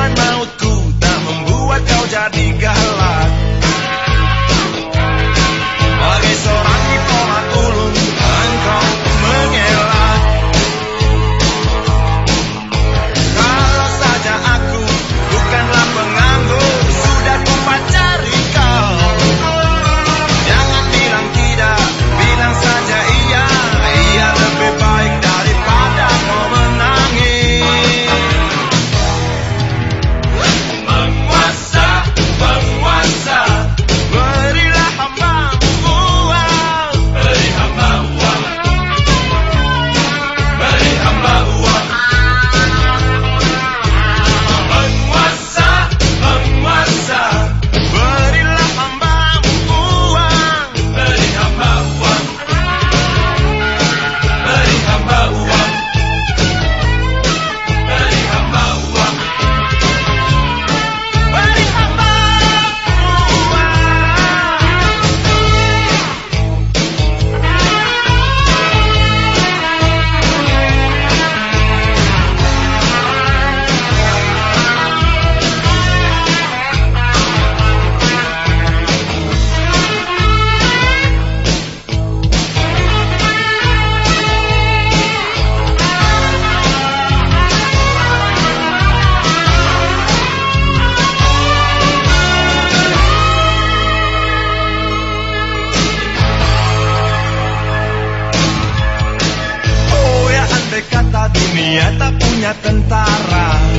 Hawan mautku. Tak membuat kau jadi galak. tentara.